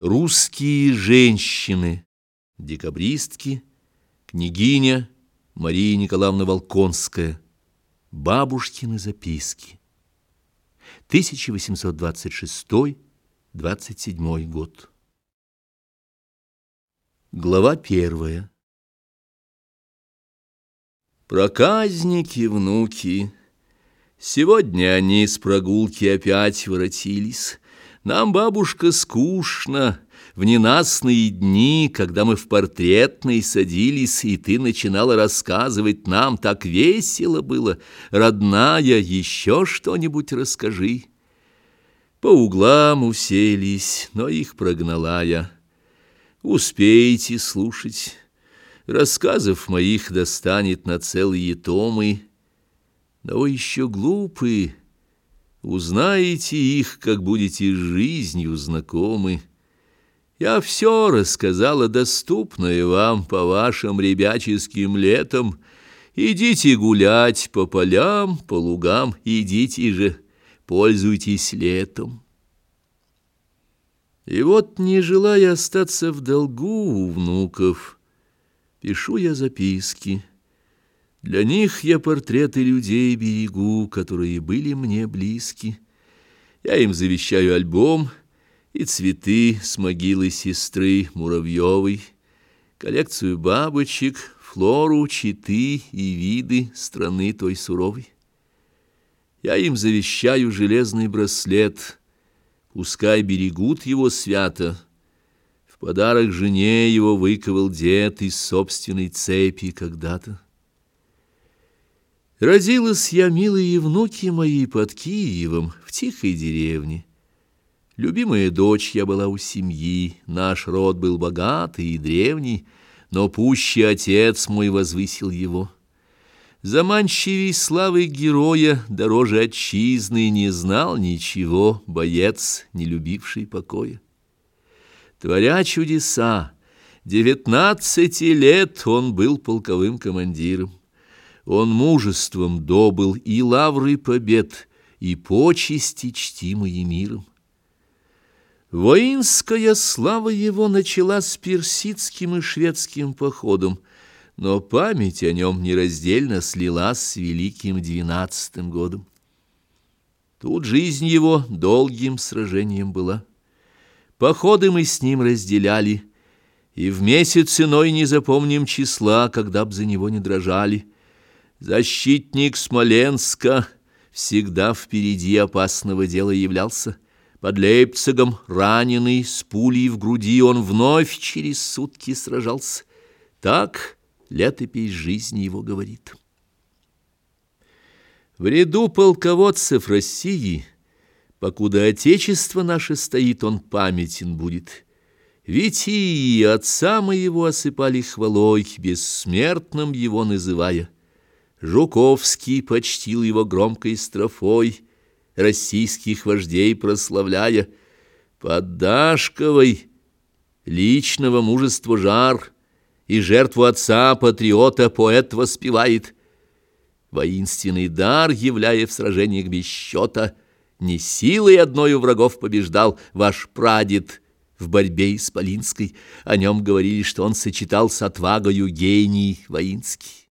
Русские женщины, декабристки, княгиня Мария Николаевна Волконская, бабушкины записки. 1826-27 год. Глава первая. Проказники, внуки, сегодня они с прогулки опять воротились, нам, бабушка, скучно. В ненастные дни, когда мы в портретной садились, и ты начинала рассказывать нам, так весело было. Родная, еще что-нибудь расскажи. По углам уселись, но их прогнала я. Успеете слушать. Рассказов моих достанет на целые томы. Но еще глупые, Узнаете их, как будете жизнью знакомы. Я все рассказала доступное вам по вашим ребяческим летам. Идите гулять по полям, по лугам, идите же, пользуйтесь летом. И вот, не желая остаться в долгу у внуков, пишу я записки. Для них я портреты людей берегу, которые были мне близки. Я им завещаю альбом и цветы с могилы сестры Муравьевой, коллекцию бабочек, флору, читы и виды страны той суровой. Я им завещаю железный браслет, пускай берегут его свято. В подарок жене его выковал дед из собственной цепи когда-то. Родилась я, милые внуки мои, под Киевом, в тихой деревне. Любимая дочь я была у семьи, наш род был богатый и древний, но пущий отец мой возвысил его. Заманчивей славы героя, дороже отчизны, не знал ничего, боец, не любивший покоя. Творя чудеса, девятнадцати лет он был полковым командиром. Он мужеством добыл и лавры побед, и почести чтимые миром. Воинская слава его начала с персидским и шведским походом, но память о нем нераздельно слилась с великим двенадцатым годом. Тут жизнь его долгим сражением была. Походы мы с ним разделяли, и в месяц иной не запомним числа, когда б за него не дрожали — Защитник Смоленска всегда впереди опасного дела являлся. Под Лейпцигом, раненый, с пулей в груди, он вновь через сутки сражался. Так летопись жизни его говорит. В ряду полководцев России, покуда Отечество наше стоит, он памятен будет. Ведь и отца моего осыпали хвалой, бессмертным его называя. Жуковский почтил его громкой строфой, российских вождей прославляя. Под Дашковой личного мужества жар, и жертву отца патриота поэт воспевает. Воинственный дар, являя в сражениях без счета, не силой одной у врагов побеждал ваш прадед в борьбе исполинской. О нем говорили, что он сочетал с отвагою гений воинский.